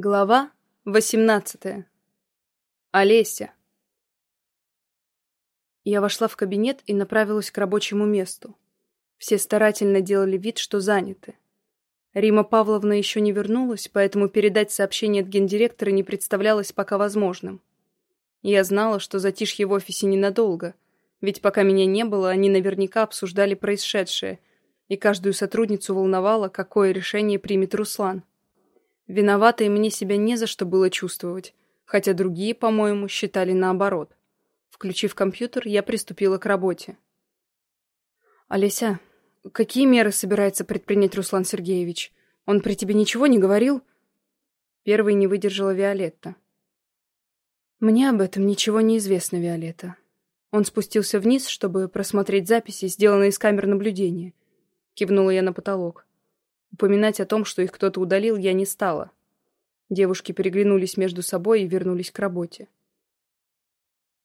Глава 18. Олеся. Я вошла в кабинет и направилась к рабочему месту. Все старательно делали вид, что заняты. Рима Павловна еще не вернулась, поэтому передать сообщение от гендиректора не представлялось пока возможным. Я знала, что затишье в офисе ненадолго, ведь пока меня не было, они наверняка обсуждали происшедшее, и каждую сотрудницу волновало, какое решение примет Руслан. Виноватой мне себя не за что было чувствовать, хотя другие, по-моему, считали наоборот. Включив компьютер, я приступила к работе. «Олеся, какие меры собирается предпринять Руслан Сергеевич? Он при тебе ничего не говорил?» Первой не выдержала Виолетта. «Мне об этом ничего не известно, Виолетта. Он спустился вниз, чтобы просмотреть записи, сделанные из камер наблюдения. Кивнула я на потолок. Упоминать о том, что их кто-то удалил, я не стала. Девушки переглянулись между собой и вернулись к работе.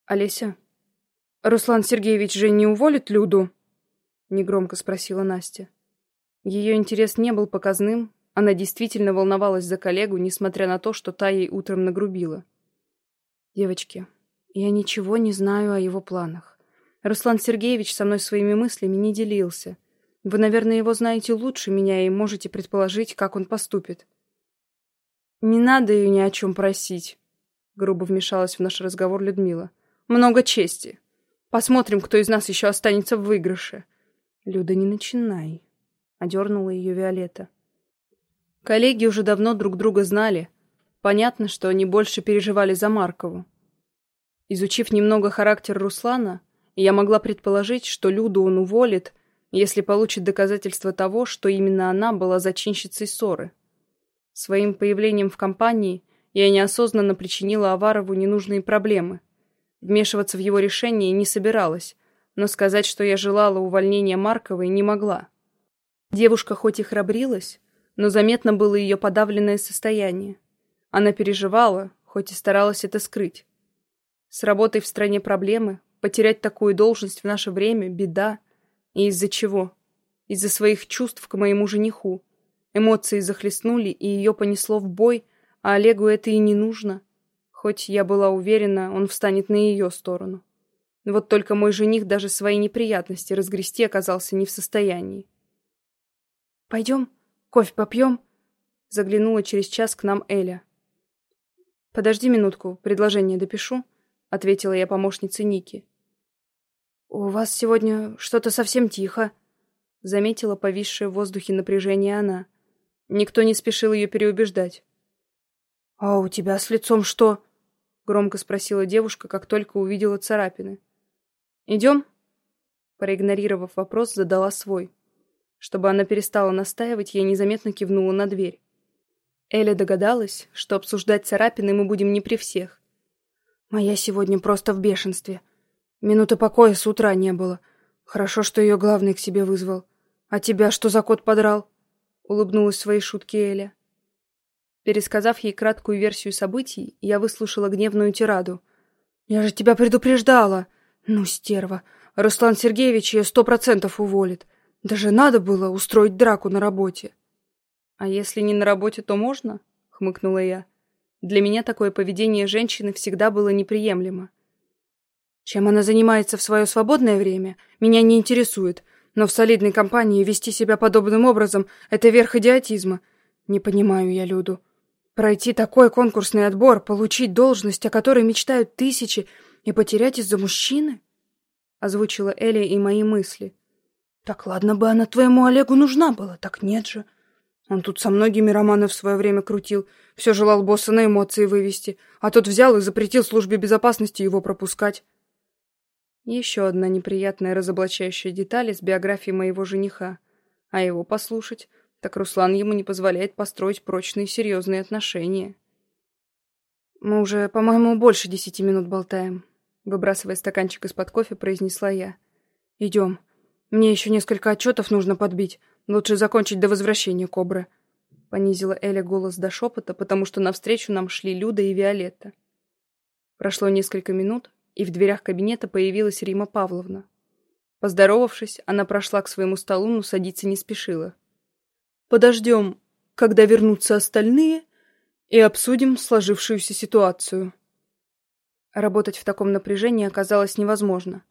«Олеся, Руслан Сергеевич же не уволит Люду?» Негромко спросила Настя. Ее интерес не был показным, она действительно волновалась за коллегу, несмотря на то, что та ей утром нагрубила. «Девочки, я ничего не знаю о его планах. Руслан Сергеевич со мной своими мыслями не делился. Вы, наверное, его знаете лучше меня и можете предположить, как он поступит. Не надо ее ни о чем просить, грубо вмешалась в наш разговор Людмила. Много чести. Посмотрим, кто из нас еще останется в выигрыше. Люда, не начинай, одернула ее Виолетта. Коллеги уже давно друг друга знали. Понятно, что они больше переживали за Маркову. Изучив немного характер Руслана, я могла предположить, что Люду он уволит, если получит доказательства того, что именно она была зачинщицей ссоры. Своим появлением в компании я неосознанно причинила Аварову ненужные проблемы. Вмешиваться в его решение не собиралась, но сказать, что я желала увольнения Марковой, не могла. Девушка хоть и храбрилась, но заметно было ее подавленное состояние. Она переживала, хоть и старалась это скрыть. С работой в стране проблемы, потерять такую должность в наше время – беда – и из-за чего? Из-за своих чувств к моему жениху. Эмоции захлестнули, и ее понесло в бой, а Олегу это и не нужно. Хоть я была уверена, он встанет на ее сторону. Вот только мой жених даже свои неприятности разгрести оказался не в состоянии. «Пойдем, кофе попьем?» Заглянула через час к нам Эля. «Подожди минутку, предложение допишу», — ответила я помощнице Ники. «У вас сегодня что-то совсем тихо», — заметила повисшее в воздухе напряжение она. Никто не спешил ее переубеждать. «А у тебя с лицом что?» — громко спросила девушка, как только увидела царапины. «Идем?» Проигнорировав вопрос, задала свой. Чтобы она перестала настаивать, я незаметно кивнула на дверь. Эля догадалась, что обсуждать царапины мы будем не при всех. «Моя сегодня просто в бешенстве», Минуты покоя с утра не было. Хорошо, что ее главный к себе вызвал. А тебя что за кот подрал? Улыбнулась своей шутке Эля. Пересказав ей краткую версию событий, я выслушала гневную тираду. «Я же тебя предупреждала!» «Ну, стерва! Руслан Сергеевич ее сто процентов уволит. Даже надо было устроить драку на работе». «А если не на работе, то можно?» — хмыкнула я. Для меня такое поведение женщины всегда было неприемлемо. Чем она занимается в свое свободное время, меня не интересует, но в солидной компании вести себя подобным образом — это верх идиотизма. Не понимаю я Люду. Пройти такой конкурсный отбор, получить должность, о которой мечтают тысячи, и потерять из-за мужчины? Озвучила Эля и мои мысли. Так ладно бы она твоему Олегу нужна была, так нет же. Он тут со многими романы в свое время крутил, все желал босса на эмоции вывести, а тот взял и запретил службе безопасности его пропускать. Еще одна неприятная разоблачающая деталь из биографии моего жениха. А его послушать, так Руслан ему не позволяет построить прочные серьезные отношения. «Мы уже, по-моему, больше десяти минут болтаем», — выбрасывая стаканчик из-под кофе, произнесла я. «Идем. Мне еще несколько отчетов нужно подбить. Лучше закончить до возвращения Кобры». Понизила Эля голос до шепота, потому что навстречу нам шли Люда и Виолетта. Прошло несколько минут, и в дверях кабинета появилась Рима Павловна. Поздоровавшись, она прошла к своему столу, но садиться не спешила. «Подождем, когда вернутся остальные, и обсудим сложившуюся ситуацию. Работать в таком напряжении оказалось невозможно.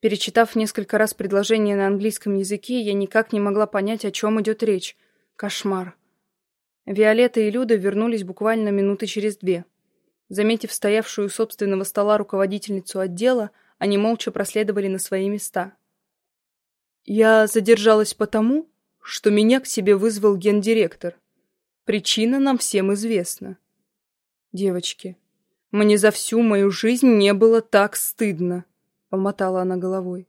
Перечитав несколько раз предложение на английском языке, я никак не могла понять, о чем идет речь. Кошмар. Виолетта и Люда вернулись буквально минуты через две. Заметив стоявшую у собственного стола руководительницу отдела, они молча проследовали на свои места. «Я задержалась потому, что меня к себе вызвал гендиректор. Причина нам всем известна. Девочки, мне за всю мою жизнь не было так стыдно», — помотала она головой.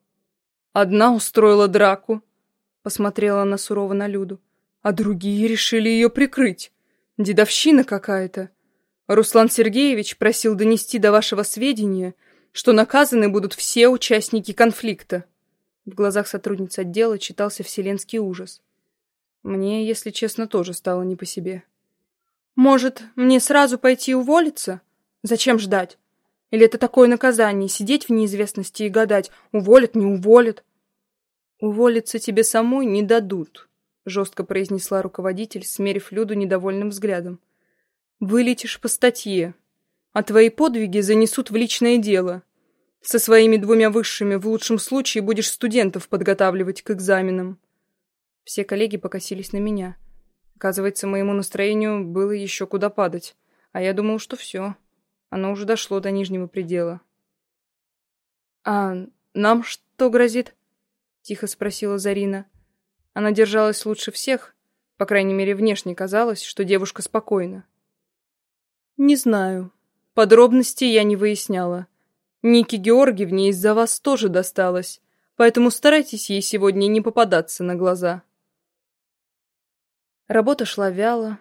«Одна устроила драку», — посмотрела она сурово на Люду, «а другие решили ее прикрыть. Дедовщина какая-то. Руслан Сергеевич просил донести до вашего сведения, что наказаны будут все участники конфликта». В глазах сотрудницы отдела читался вселенский ужас. Мне, если честно, тоже стало не по себе. «Может, мне сразу пойти уволиться? Зачем ждать? Или это такое наказание, сидеть в неизвестности и гадать, уволят, не уволят?» «Уволиться тебе самой не дадут», — жестко произнесла руководитель, смерив Люду недовольным взглядом. «Вылетишь по статье, а твои подвиги занесут в личное дело. Со своими двумя высшими в лучшем случае будешь студентов подготавливать к экзаменам. Все коллеги покосились на меня. Оказывается, моему настроению было еще куда падать. А я думал, что все. Оно уже дошло до нижнего предела. «А нам что грозит?» — тихо спросила Зарина. Она держалась лучше всех, по крайней мере, внешне казалось, что девушка спокойна. «Не знаю. Подробностей я не выясняла. Нике Георгиевне из-за вас тоже досталось, поэтому старайтесь ей сегодня не попадаться на глаза. Работа шла вяло.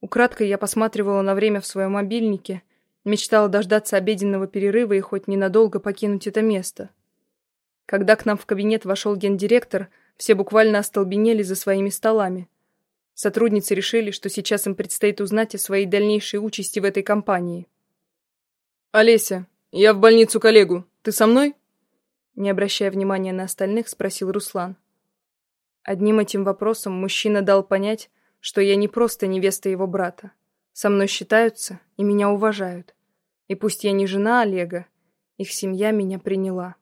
Украдкой я посматривала на время в своем мобильнике, мечтала дождаться обеденного перерыва и хоть ненадолго покинуть это место. Когда к нам в кабинет вошел гендиректор, все буквально остолбенели за своими столами. Сотрудницы решили, что сейчас им предстоит узнать о своей дальнейшей участи в этой компании. «Олеся, «Я в больницу коллегу. Ты со мной?» Не обращая внимания на остальных, спросил Руслан. Одним этим вопросом мужчина дал понять, что я не просто невеста его брата. Со мной считаются и меня уважают. И пусть я не жена Олега, их семья меня приняла.